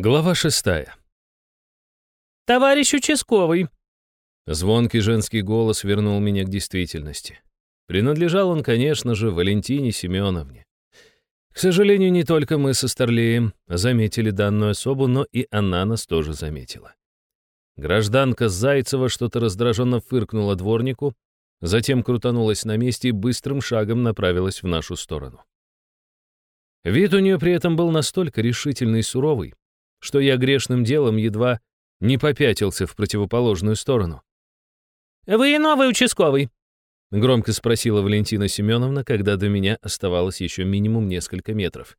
Глава шестая. «Товарищ участковый!» Звонкий женский голос вернул меня к действительности. Принадлежал он, конечно же, Валентине Семеновне. К сожалению, не только мы со Старлеем заметили данную особу, но и она нас тоже заметила. Гражданка Зайцева что-то раздраженно фыркнула дворнику, затем крутанулась на месте и быстрым шагом направилась в нашу сторону. Вид у нее при этом был настолько решительный и суровый, что я грешным делом едва не попятился в противоположную сторону. «Вы новый участковый?» — громко спросила Валентина Семеновна, когда до меня оставалось еще минимум несколько метров.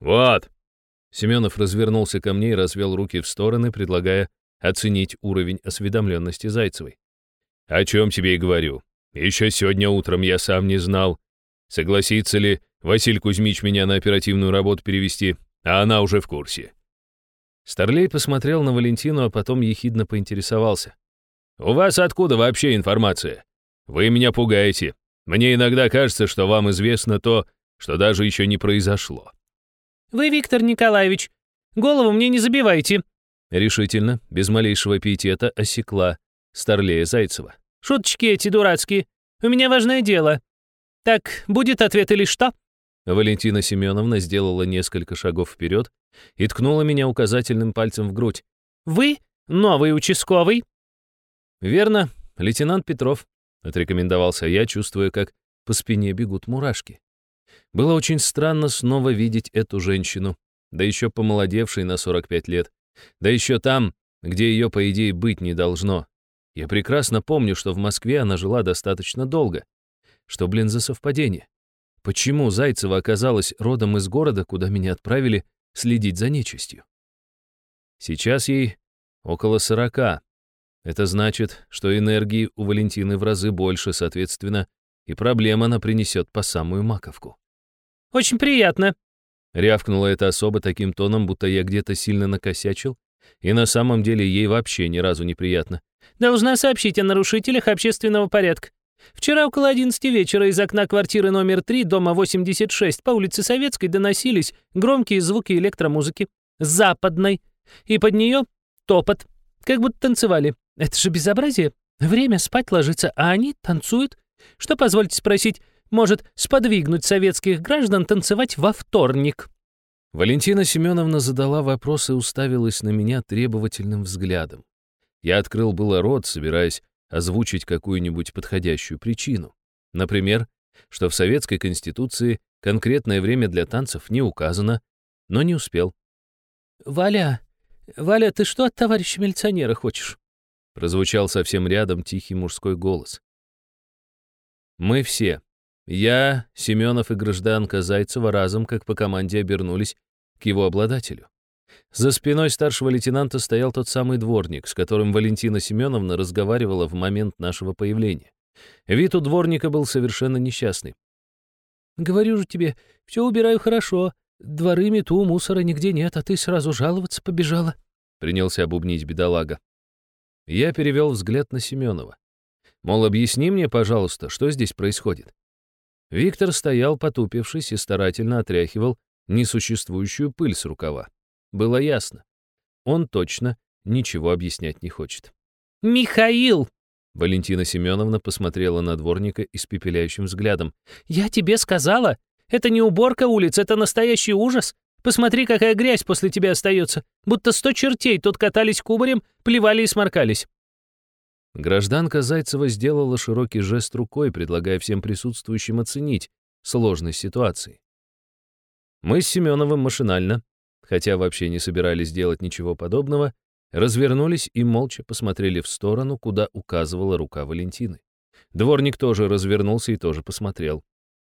«Вот!» Семенов развернулся ко мне и развел руки в стороны, предлагая оценить уровень осведомленности Зайцевой. «О чем тебе и говорю. Еще сегодня утром я сам не знал, согласится ли Василий Кузьмич меня на оперативную работу перевести, а она уже в курсе. Старлей посмотрел на Валентину, а потом ехидно поинтересовался. «У вас откуда вообще информация? Вы меня пугаете. Мне иногда кажется, что вам известно то, что даже еще не произошло». «Вы, Виктор Николаевич, голову мне не забивайте», решительно, без малейшего пиетета, осекла Старлея Зайцева. «Шуточки эти дурацкие. У меня важное дело. Так, будет ответ или что?» Валентина Семеновна сделала несколько шагов вперед и ткнула меня указательным пальцем в грудь. «Вы новый участковый?» «Верно, лейтенант Петров», — отрекомендовался я, чувствуя, как по спине бегут мурашки. Было очень странно снова видеть эту женщину, да еще помолодевшей на 45 лет, да еще там, где ее, по идее, быть не должно. Я прекрасно помню, что в Москве она жила достаточно долго. Что, блин, за совпадение? Почему Зайцева оказалась родом из города, куда меня отправили следить за нечистью? Сейчас ей около сорока. Это значит, что энергии у Валентины в разы больше, соответственно, и проблем она принесет по самую маковку. «Очень приятно», — рявкнула эта особа таким тоном, будто я где-то сильно накосячил, и на самом деле ей вообще ни разу не приятно. «Должна сообщить о нарушителях общественного порядка. Вчера около 11 вечера из окна квартиры номер 3, дома 86, по улице Советской доносились громкие звуки электромузыки. Западной. И под нее топот. Как будто танцевали. Это же безобразие. Время спать ложиться, а они танцуют. Что, позвольте спросить, может сподвигнуть советских граждан танцевать во вторник?» Валентина Семеновна задала вопрос и уставилась на меня требовательным взглядом. Я открыл было рот, собираясь озвучить какую-нибудь подходящую причину. Например, что в Советской Конституции конкретное время для танцев не указано, но не успел. «Валя, Валя, ты что от товарища милиционера хочешь?» Прозвучал совсем рядом тихий мужской голос. Мы все, я, Семенов и гражданка Зайцева, разом, как по команде, обернулись к его обладателю. За спиной старшего лейтенанта стоял тот самый дворник, с которым Валентина Семеновна разговаривала в момент нашего появления. Вид у дворника был совершенно несчастный. «Говорю же тебе, все убираю хорошо. Дворы мету, мусора нигде нет, а ты сразу жаловаться побежала», — принялся обубнить бедолага. Я перевел взгляд на Семенова. Мол, объясни мне, пожалуйста, что здесь происходит. Виктор стоял, потупившись, и старательно отряхивал несуществующую пыль с рукава. Было ясно. Он точно ничего объяснять не хочет. «Михаил!» Валентина Семеновна посмотрела на дворника испепеляющим взглядом. «Я тебе сказала! Это не уборка улиц, это настоящий ужас! Посмотри, какая грязь после тебя остается! Будто сто чертей тут катались кубарем, плевали и сморкались!» Гражданка Зайцева сделала широкий жест рукой, предлагая всем присутствующим оценить сложность ситуации. Мы с Семеновым машинально хотя вообще не собирались делать ничего подобного, развернулись и молча посмотрели в сторону, куда указывала рука Валентины. Дворник тоже развернулся и тоже посмотрел.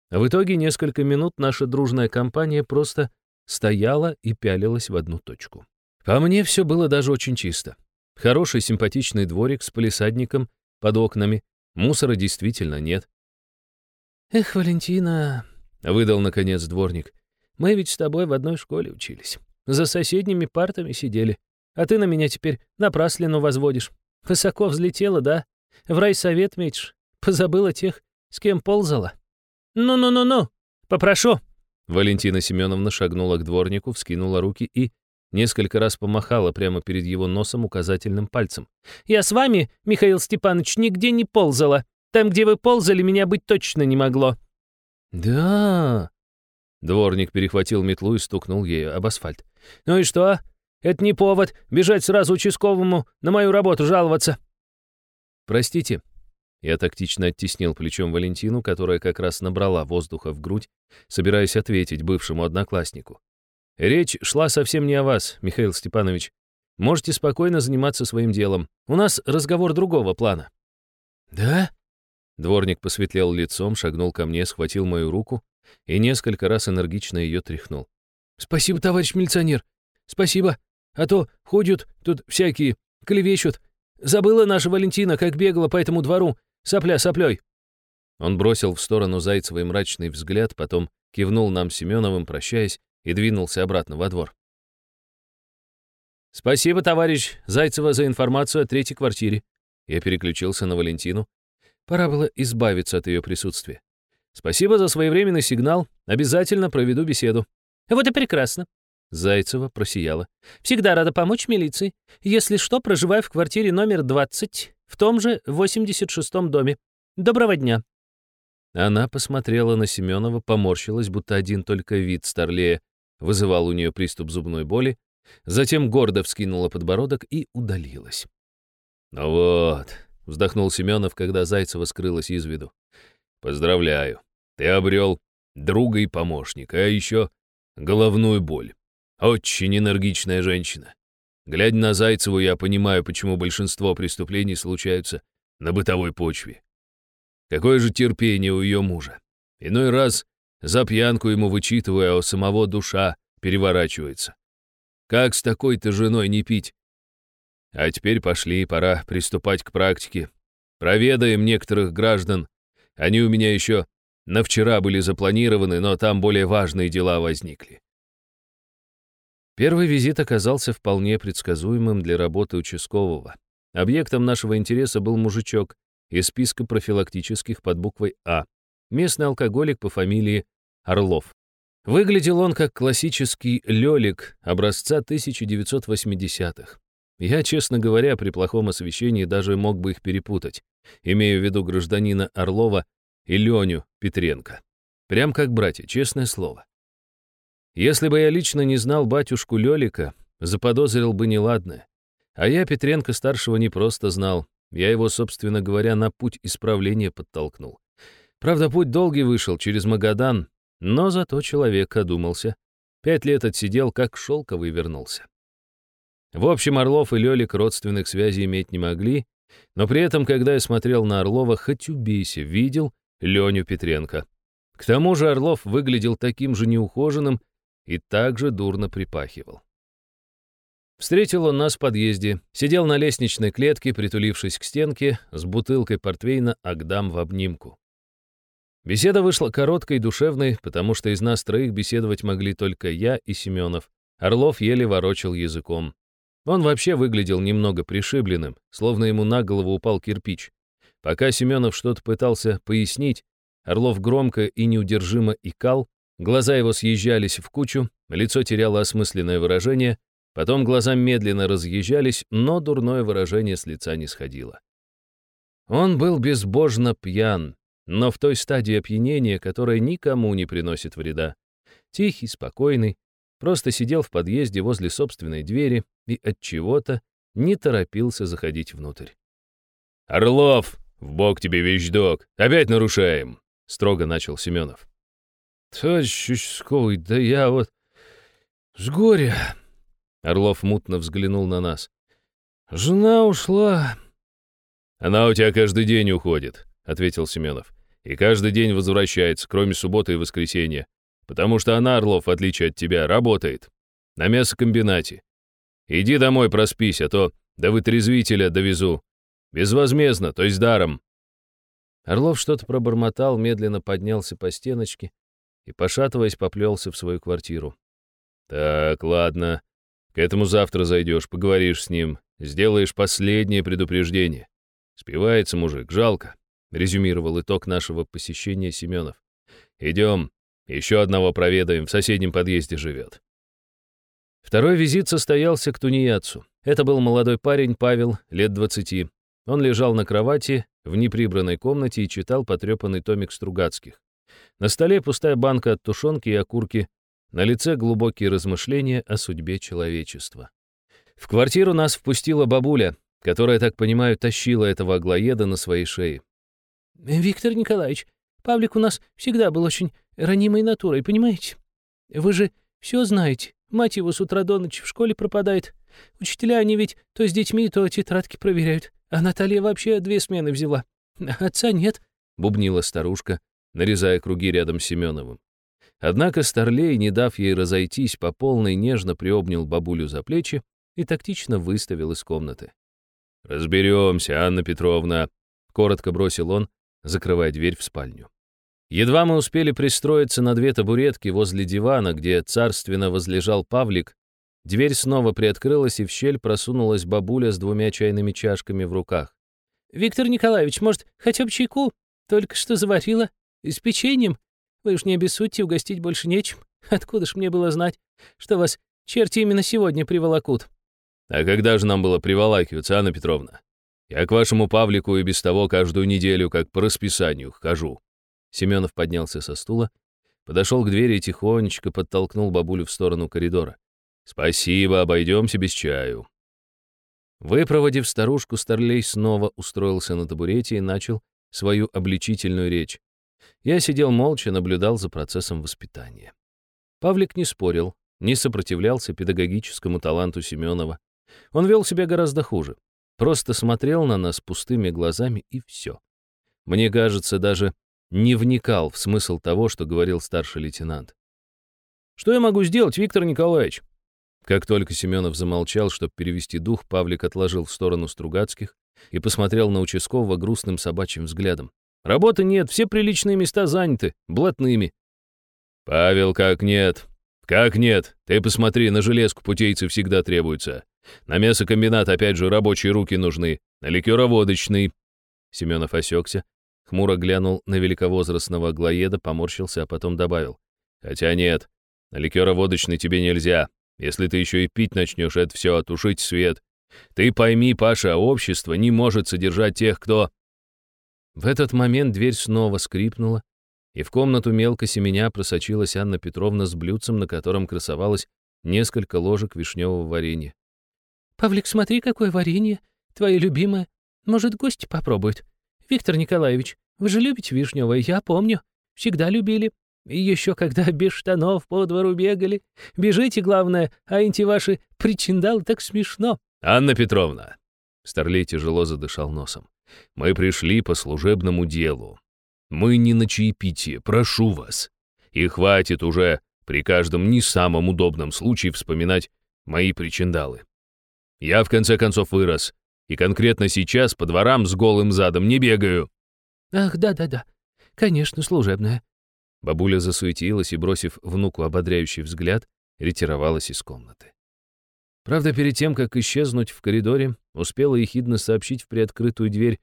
В итоге несколько минут наша дружная компания просто стояла и пялилась в одну точку. По мне все было даже очень чисто. Хороший симпатичный дворик с полисадником под окнами, мусора действительно нет. «Эх, Валентина», — выдал наконец дворник, мы ведь с тобой в одной школе учились. За соседними партами сидели. А ты на меня теперь напраслину возводишь. Высоко взлетела, да? В райсовет метишь. Позабыла тех, с кем ползала. Ну-ну-ну-ну, попрошу. Валентина Семеновна шагнула к дворнику, вскинула руки и несколько раз помахала прямо перед его носом указательным пальцем. «Я с вами, Михаил Степанович, нигде не ползала. Там, где вы ползали, меня быть точно не могло». «Да...» Дворник перехватил метлу и стукнул ею об асфальт. «Ну и что? Это не повод бежать сразу участковому на мою работу жаловаться». «Простите». Я тактично оттеснил плечом Валентину, которая как раз набрала воздуха в грудь, собираясь ответить бывшему однокласснику. «Речь шла совсем не о вас, Михаил Степанович. Можете спокойно заниматься своим делом. У нас разговор другого плана». «Да?» Дворник посветлел лицом, шагнул ко мне, схватил мою руку и несколько раз энергично ее тряхнул. «Спасибо, товарищ милиционер. Спасибо. А то ходят тут всякие, клевещут. Забыла наша Валентина, как бегала по этому двору, сопля соплей». Он бросил в сторону Зайцевой мрачный взгляд, потом кивнул нам Семеновым, прощаясь, и двинулся обратно во двор. «Спасибо, товарищ Зайцева, за информацию о третьей квартире». Я переключился на Валентину. Пора было избавиться от ее присутствия. «Спасибо за своевременный сигнал. Обязательно проведу беседу». «Вот и прекрасно. Зайцева просияла. «Всегда рада помочь милиции. Если что, проживаю в квартире номер 20, в том же 86-м доме. Доброго дня». Она посмотрела на Семенова, поморщилась, будто один только вид старлея вызывал у нее приступ зубной боли, затем гордо вскинула подбородок и удалилась. «Ну вот», — вздохнул Семенов, когда Зайцева скрылась из виду. «Поздравляю, ты обрел друга и помощника, а еще головную боль. Очень энергичная женщина. Глядя на Зайцеву, я понимаю, почему большинство преступлений случаются на бытовой почве. Какое же терпение у ее мужа. Иной раз за пьянку ему вычитывая, а у самого душа переворачивается. Как с такой-то женой не пить? А теперь пошли, пора приступать к практике. Проведаем некоторых граждан. Они у меня еще на вчера были запланированы, но там более важные дела возникли. Первый визит оказался вполне предсказуемым для работы участкового. Объектом нашего интереса был мужичок из списка профилактических под буквой А, местный алкоголик по фамилии Орлов. Выглядел он как классический лёлик образца 1980-х. Я, честно говоря, при плохом освещении даже мог бы их перепутать, имея в виду гражданина Орлова и Леню Петренко. Прям как братья, честное слово. Если бы я лично не знал батюшку Лёлика, заподозрил бы неладное. А я Петренко-старшего не просто знал, я его, собственно говоря, на путь исправления подтолкнул. Правда, путь долгий вышел, через Магадан, но зато человек одумался. Пять лет отсидел, как шелковый вернулся. В общем, Орлов и Лёлик родственных связей иметь не могли, но при этом, когда я смотрел на Орлова, хоть убейся, видел Леню Петренко. К тому же Орлов выглядел таким же неухоженным, и также дурно припахивал. Встретил он нас в подъезде, сидел на лестничной клетке, притулившись к стенке, с бутылкой портвейна Агдам в обнимку. Беседа вышла короткой и душевной, потому что из нас троих беседовать могли только я и Семенов. Орлов еле ворочал языком. Он вообще выглядел немного пришибленным, словно ему на голову упал кирпич. Пока Семенов что-то пытался пояснить, Орлов громко и неудержимо икал, Глаза его съезжались в кучу, лицо теряло осмысленное выражение, потом глаза медленно разъезжались, но дурное выражение с лица не сходило. Он был безбожно пьян, но в той стадии опьянения, которая никому не приносит вреда. Тихий, спокойный, просто сидел в подъезде возле собственной двери и от чего-то не торопился заходить внутрь. «Орлов, в бок тебе вещдок, опять нарушаем!» — строго начал Семенов. «Товарищ да я вот с горя...» Орлов мутно взглянул на нас. «Жена ушла». «Она у тебя каждый день уходит», — ответил Семенов. «И каждый день возвращается, кроме субботы и воскресенья. Потому что она, Орлов, в отличие от тебя, работает. На мясокомбинате. Иди домой проспись, а то до вытрезвителя довезу. Безвозмездно, то есть даром». Орлов что-то пробормотал, медленно поднялся по стеночке, и, пошатываясь, поплелся в свою квартиру. «Так, ладно. К этому завтра зайдешь, поговоришь с ним, сделаешь последнее предупреждение. Спивается мужик, жалко», — резюмировал итог нашего посещения Семенов. «Идем, еще одного проведаем, в соседнем подъезде живет». Второй визит состоялся к тунеядцу. Это был молодой парень Павел, лет 20. Он лежал на кровати в неприбранной комнате и читал потрепанный томик Стругацких. На столе пустая банка от тушенки и окурки, на лице глубокие размышления о судьбе человечества. В квартиру нас впустила бабуля, которая, так понимаю, тащила этого аглоеда на своей шее. «Виктор Николаевич, Павлик у нас всегда был очень ранимой натурой, понимаете? Вы же все знаете. Мать его с утра до ночи в школе пропадает. Учителя они ведь то с детьми, то тетрадки проверяют. А Наталья вообще две смены взяла. Отца нет», — бубнила старушка, нарезая круги рядом с Семеновым. Однако Старлей, не дав ей разойтись, по полной нежно приобнял бабулю за плечи и тактично выставил из комнаты. «Разберемся, Анна Петровна», — коротко бросил он, закрывая дверь в спальню. Едва мы успели пристроиться на две табуретки возле дивана, где царственно возлежал Павлик, дверь снова приоткрылась, и в щель просунулась бабуля с двумя чайными чашками в руках. «Виктор Николаевич, может, хотя бы чайку? Только что заварила. С печеньем. Вы уж не обессудьте, угостить больше нечем. Откуда ж мне было знать, что вас черти именно сегодня приволокут?» «А когда же нам было приволакиваться, Анна Петровна? Я к вашему Павлику и без того каждую неделю, как по расписанию, хожу. Семенов поднялся со стула, подошел к двери и тихонечко подтолкнул бабулю в сторону коридора. «Спасибо, обойдемся без чаю». Выпроводив старушку, Старлей снова устроился на табурете и начал свою обличительную речь. Я сидел молча, наблюдал за процессом воспитания. Павлик не спорил, не сопротивлялся педагогическому таланту Семенова. Он вел себя гораздо хуже. Просто смотрел на нас пустыми глазами и все. Мне кажется, даже не вникал в смысл того, что говорил старший лейтенант. «Что я могу сделать, Виктор Николаевич?» Как только Семенов замолчал, чтобы перевести дух, Павлик отложил в сторону Стругацких и посмотрел на участкового грустным собачьим взглядом. «Работы нет, все приличные места заняты, блатными». «Павел, как нет? Как нет? Ты посмотри, на железку путейцы всегда требуются. На мясокомбинат опять же рабочие руки нужны, на ликероводочный». Семенов осекся, Хмуро глянул на великовозрастного глоеда, поморщился, а потом добавил. «Хотя нет, на ликероводочный тебе нельзя. Если ты еще и пить начнешь, это все отушить свет. Ты пойми, Паша, общество не может содержать тех, кто...» В этот момент дверь снова скрипнула, и в комнату мелко семеня просочилась Анна Петровна с блюдцем, на котором красовалось несколько ложек вишневого варенья. «Павлик, смотри, какое варенье! Твое любимое. Может, гости попробуют? Виктор Николаевич, вы же любите вишневое, я помню. Всегда любили. И еще когда без штанов по двору бегали. Бежите, главное, а эти ваши причиндалы так смешно. Анна Петровна. Старлей тяжело задышал носом. Мы пришли по служебному делу. Мы не на чаепитие, прошу вас. И хватит уже при каждом не самом удобном случае вспоминать мои причиндалы. Я, в конце концов, вырос, и конкретно сейчас по дворам с голым задом не бегаю». «Ах, да-да-да, конечно, служебная». Бабуля засуетилась и, бросив внуку ободряющий взгляд, ретировалась из комнаты. Правда, перед тем, как исчезнуть в коридоре, успела ехидно сообщить в приоткрытую дверь.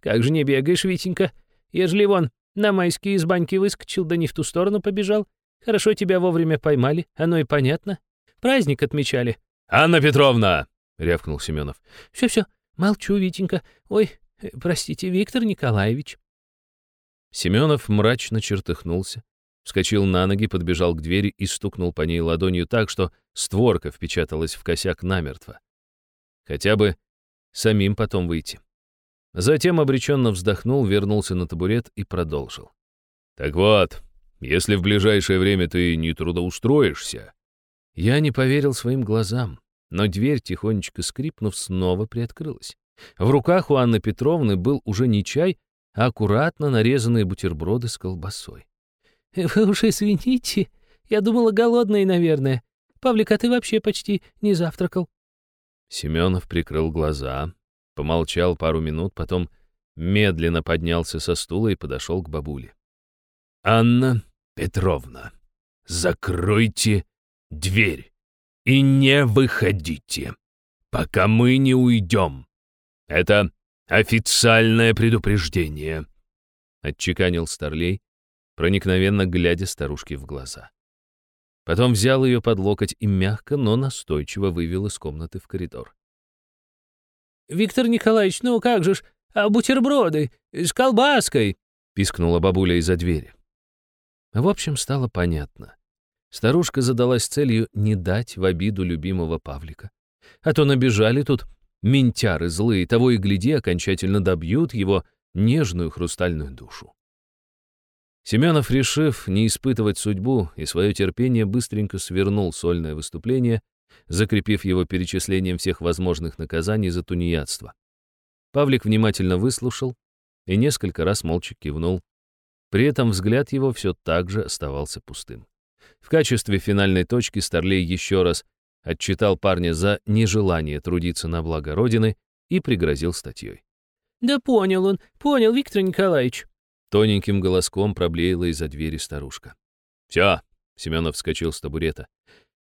«Как же не бегаешь, Витенька? Ежели вон на майские из баньки выскочил, да не в ту сторону побежал. Хорошо тебя вовремя поймали, оно и понятно. Праздник отмечали». «Анна Петровна!» — рявкнул Семенов. «Все-все, «Молчу, Витенька. Ой, э, простите, Виктор Николаевич». Семенов мрачно чертыхнулся, вскочил на ноги, подбежал к двери и стукнул по ней ладонью так, что створка впечаталась в косяк намертво. Хотя бы самим потом выйти. Затем обреченно вздохнул, вернулся на табурет и продолжил. «Так вот, если в ближайшее время ты не трудоустроишься...» Я не поверил своим глазам но дверь, тихонечко скрипнув, снова приоткрылась. В руках у Анны Петровны был уже не чай, а аккуратно нарезанные бутерброды с колбасой. «Вы уже извините, я думала, голодная, наверное. Павлик, а ты вообще почти не завтракал». Семенов прикрыл глаза, помолчал пару минут, потом медленно поднялся со стула и подошел к бабуле. «Анна Петровна, закройте дверь!» И не выходите, пока мы не уйдем. Это официальное предупреждение», — отчеканил Старлей, проникновенно глядя старушке в глаза. Потом взял ее под локоть и мягко, но настойчиво вывел из комнаты в коридор. «Виктор Николаевич, ну как же ж, а бутерброды с колбаской!» — пискнула бабуля из-за двери. В общем, стало понятно. Старушка задалась целью не дать в обиду любимого Павлика. А то набежали тут ментяры злые, того и гляди, окончательно добьют его нежную хрустальную душу. Семенов, решив не испытывать судьбу и свое терпение, быстренько свернул сольное выступление, закрепив его перечислением всех возможных наказаний за тунеядство. Павлик внимательно выслушал и несколько раз молча кивнул. При этом взгляд его все так же оставался пустым. В качестве финальной точки Старлей еще раз отчитал парня за нежелание трудиться на благо Родины и пригрозил статьей. «Да понял он, понял, Виктор Николаевич». Тоненьким голоском проблеяла из-за двери старушка. «Все», — Семенов вскочил с табурета.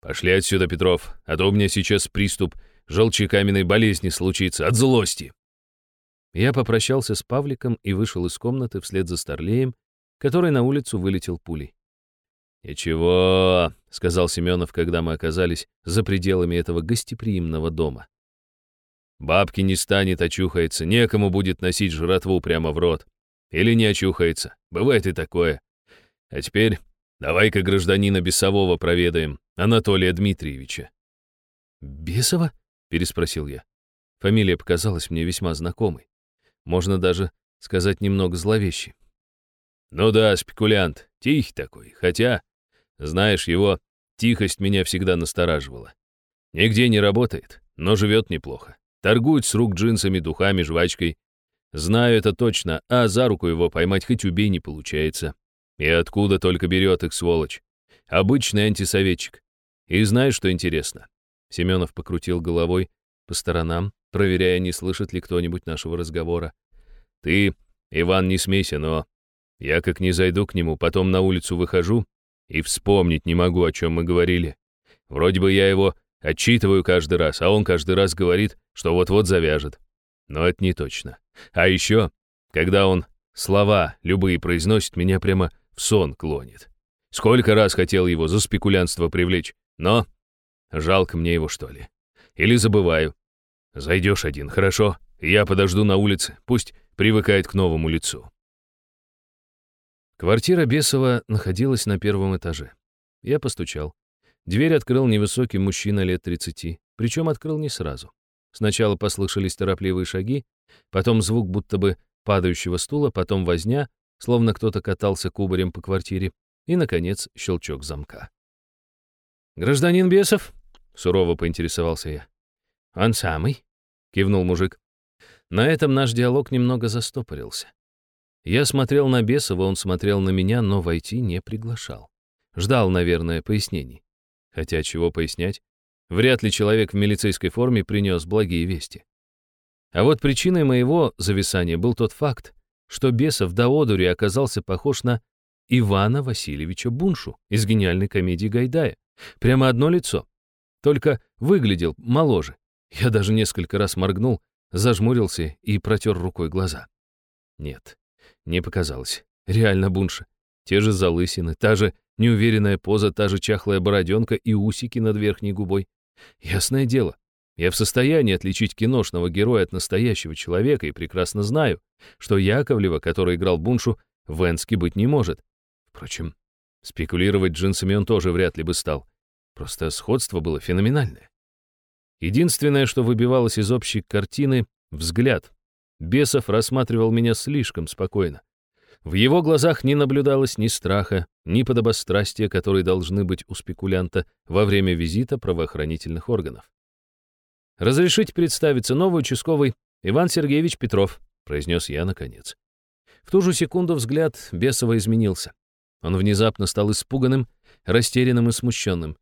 «Пошли отсюда, Петров, а то у меня сейчас приступ желчекаменной болезни случится от злости». Я попрощался с Павликом и вышел из комнаты вслед за Старлеем, который на улицу вылетел пулей. «Ничего», — сказал Семенов, когда мы оказались за пределами этого гостеприимного дома. «Бабки не станет, очухается, некому будет носить жратву прямо в рот. Или не очухается, бывает и такое. А теперь давай-ка гражданина Бесового проведаем, Анатолия Дмитриевича». «Бесова?» — переспросил я. Фамилия показалась мне весьма знакомой. Можно даже сказать немного зловещей. «Ну да, спекулянт, тихий такой, хотя...» Знаешь, его тихость меня всегда настораживала. Нигде не работает, но живет неплохо. Торгует с рук джинсами, духами, жвачкой. Знаю это точно, а за руку его поймать хоть убей не получается. И откуда только берет их, сволочь? Обычный антисоветчик. И знаешь, что интересно? Семенов покрутил головой по сторонам, проверяя, не слышит ли кто-нибудь нашего разговора. Ты, Иван, не смейся, но я как не зайду к нему, потом на улицу выхожу, и вспомнить не могу, о чем мы говорили. Вроде бы я его отчитываю каждый раз, а он каждый раз говорит, что вот-вот завяжет. Но это не точно. А еще, когда он слова любые произносит, меня прямо в сон клонит. Сколько раз хотел его за спекулянство привлечь, но жалко мне его, что ли. Или забываю. Зайдешь один, хорошо? Я подожду на улице, пусть привыкает к новому лицу. Квартира Бесова находилась на первом этаже. Я постучал. Дверь открыл невысокий мужчина лет 30, причем открыл не сразу. Сначала послышались торопливые шаги, потом звук будто бы падающего стула, потом возня, словно кто-то катался кубарем по квартире, и, наконец, щелчок замка. «Гражданин Бесов?» — сурово поинтересовался я. «Он самый?» — кивнул мужик. На этом наш диалог немного застопорился. Я смотрел на Бесова, он смотрел на меня, но войти не приглашал. Ждал, наверное, пояснений. Хотя чего пояснять? Вряд ли человек в милицейской форме принес благие вести. А вот причиной моего зависания был тот факт, что Бесов до одури оказался похож на Ивана Васильевича Буншу из гениальной комедии Гайдая. Прямо одно лицо. Только выглядел моложе. Я даже несколько раз моргнул, зажмурился и протер рукой глаза. Нет, не показалось. Реально бунша. Те же залысины, та же неуверенная поза, та же чахлая бороденка и усики над верхней губой. Ясное дело, я в состоянии отличить киношного героя от настоящего человека и прекрасно знаю, что Яковлева, который играл Буншу, в Энске быть не может. Впрочем, спекулировать джинсами он тоже вряд ли бы стал. Просто сходство было феноменальное. Единственное, что выбивалось из общей картины — взгляд, Бесов рассматривал меня слишком спокойно. В его глазах не наблюдалось ни страха, ни подобострастия, которые должны быть у спекулянта во время визита правоохранительных органов. «Разрешите представиться, новый участковый Иван Сергеевич Петров», произнес я наконец. В ту же секунду взгляд Бесова изменился. Он внезапно стал испуганным, растерянным и смущенным.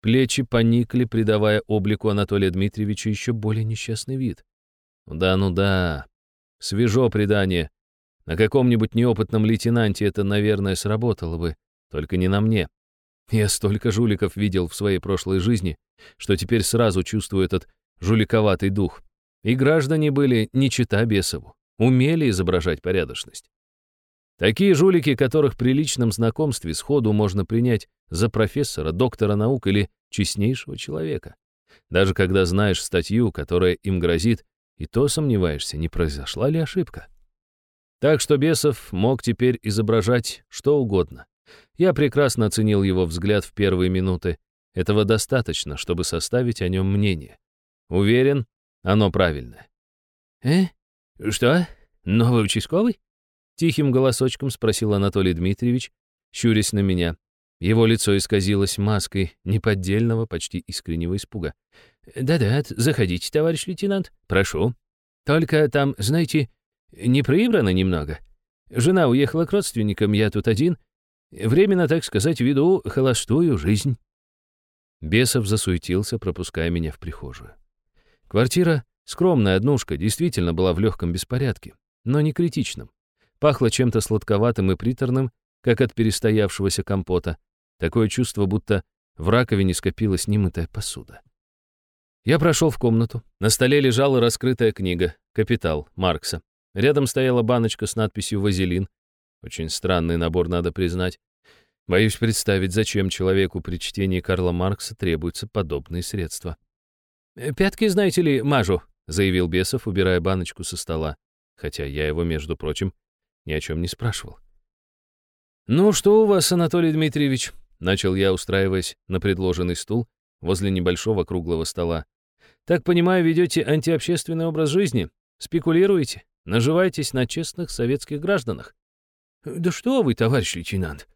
Плечи поникли, придавая облику Анатолия Дмитриевича еще более несчастный вид. «Ну да, ну да, Свежо предание. На каком-нибудь неопытном лейтенанте это, наверное, сработало бы. Только не на мне. Я столько жуликов видел в своей прошлой жизни, что теперь сразу чувствую этот жуликоватый дух. И граждане были не чита Бесову. Умели изображать порядочность. Такие жулики, которых при личном знакомстве сходу можно принять за профессора, доктора наук или честнейшего человека. Даже когда знаешь статью, которая им грозит, и то сомневаешься, не произошла ли ошибка. Так что Бесов мог теперь изображать что угодно. Я прекрасно оценил его взгляд в первые минуты. Этого достаточно, чтобы составить о нем мнение. Уверен, оно правильное. «Э? Что? Новый участковый?» Тихим голосочком спросил Анатолий Дмитриевич, щурясь на меня. Его лицо исказилось маской неподдельного, почти искреннего испуга. «Да-да, заходите, товарищ лейтенант, прошу. Только там, знаете, не прибрано немного. Жена уехала к родственникам, я тут один. Временно, так сказать, веду холостую жизнь». Бесов засуетился, пропуская меня в прихожую. Квартира, скромная однушка, действительно была в легком беспорядке, но не критичном. Пахло чем-то сладковатым и приторным, как от перестоявшегося компота. Такое чувство, будто в раковине скопилась немытая посуда. Я прошел в комнату. На столе лежала раскрытая книга «Капитал» Маркса. Рядом стояла баночка с надписью «Вазелин». Очень странный набор, надо признать. Боюсь представить, зачем человеку при чтении Карла Маркса требуются подобные средства. «Пятки, знаете ли, мажу», — заявил Бесов, убирая баночку со стола. Хотя я его, между прочим, ни о чем не спрашивал. «Ну, что у вас, Анатолий Дмитриевич?» — начал я, устраиваясь на предложенный стул возле небольшого круглого стола. «Так понимаю, ведете антиобщественный образ жизни? Спекулируете? Наживаетесь на честных советских гражданах?» «Да что вы, товарищ лейтенант!»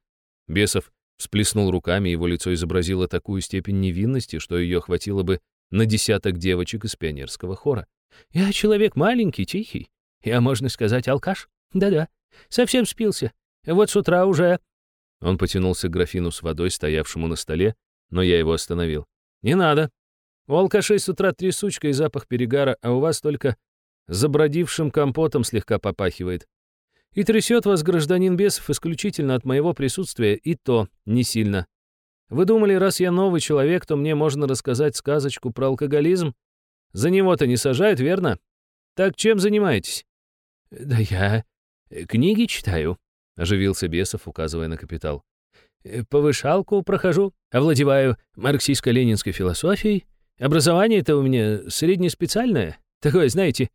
Бесов всплеснул руками, его лицо изобразило такую степень невинности, что ее хватило бы на десяток девочек из пионерского хора. «Я человек маленький, тихий. Я, можно сказать, алкаш. Да-да, совсем спился. Вот с утра уже...» Он потянулся к графину с водой, стоявшему на столе, но я его остановил. «Не надо. У алкашей с утра трясучка и запах перегара, а у вас только забродившим компотом слегка попахивает. И трясет вас гражданин Бесов исключительно от моего присутствия, и то не сильно. Вы думали, раз я новый человек, то мне можно рассказать сказочку про алкоголизм? За него-то не сажают, верно? Так чем занимаетесь?» «Да я Э, книги читаю», — оживился Бесов, указывая на капитал. «Э, «Повышалку прохожу, овладеваю марксистско-ленинской философией. Образование-то у меня среднеспециальное, такое, знаете,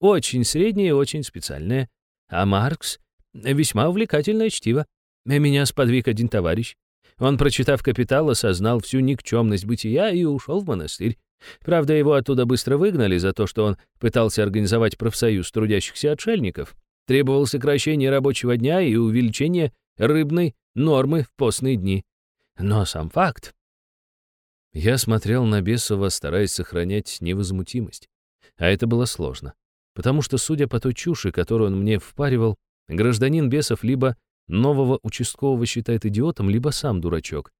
очень среднее очень специальное. А Маркс — весьма увлекательное чтиво. Меня сподвиг один товарищ. Он, прочитав «Капитал», осознал всю никчемность бытия и ушел в монастырь. Правда, его оттуда быстро выгнали за то, что он пытался организовать профсоюз трудящихся отшельников. Требовал сокращения рабочего дня и увеличения рыбной нормы в постные дни. Но сам факт... Я смотрел на Бесова, стараясь сохранять невозмутимость. А это было сложно. Потому что, судя по той чуши, которую он мне впаривал, гражданин Бесов либо нового участкового считает идиотом, либо сам дурачок.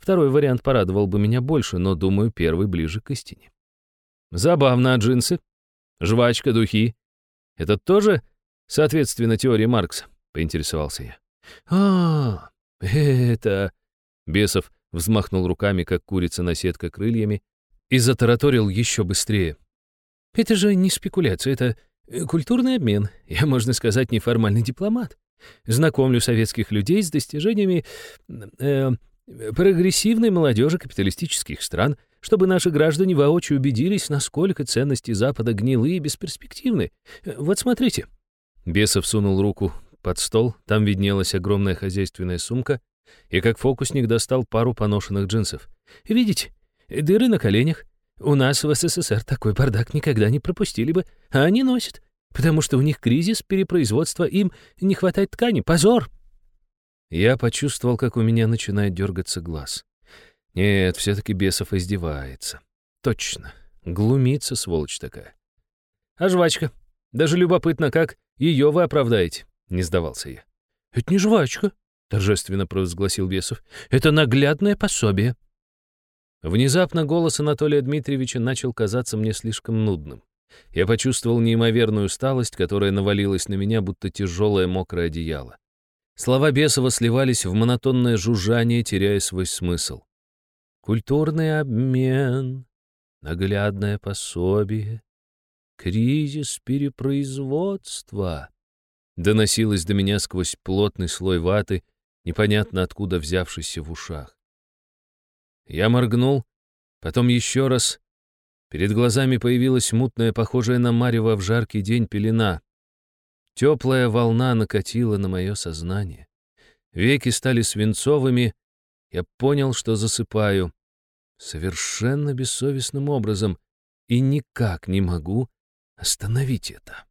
Второй вариант порадовал бы меня больше, но, думаю, первый ближе к истине. Забавно, а джинсы? Жвачка, духи. Это тоже Соответственно, теории Маркса, поинтересовался я. А, это... Бесов взмахнул руками, как курица-наседка крыльями, и затараторил еще быстрее. Это же не спекуляция, это э, культурный обмен. Я, можно сказать, неформальный дипломат. Знакомлю советских людей с достижениями э, прогрессивной молодежи капиталистических стран, чтобы наши граждане воочию убедились, насколько ценности Запада гнилые и бесперспективны. Вот смотрите. Бесов сунул руку под стол, там виднелась огромная хозяйственная сумка, и как фокусник достал пару поношенных джинсов. «Видите? Дыры на коленях. У нас в СССР такой бардак никогда не пропустили бы, а они носят, потому что у них кризис перепроизводства, им не хватает ткани. Позор!» Я почувствовал, как у меня начинает дергаться глаз. Нет, все-таки Бесов издевается. Точно. Глумится, сволочь такая. А жвачка? Даже любопытно, как ее вы оправдаете, не сдавался я. Это не жвачка, торжественно провозгласил Бесов. Это наглядное пособие. Внезапно голос Анатолия Дмитриевича начал казаться мне слишком нудным. Я почувствовал неимоверную усталость, которая навалилась на меня, будто тяжелое мокрое одеяло. Слова Бесова сливались в монотонное жужжание, теряя свой смысл. Культурный обмен, наглядное пособие, Кризис перепроизводства. доносилось до меня сквозь плотный слой ваты, непонятно откуда взявшийся в ушах. Я моргнул, потом еще раз. Перед глазами появилась мутная, похожая на марево в жаркий день пелена. Теплая волна накатила на мое сознание. Веки стали свинцовыми. Я понял, что засыпаю. Совершенно бессовестным образом. И никак не могу остановить это.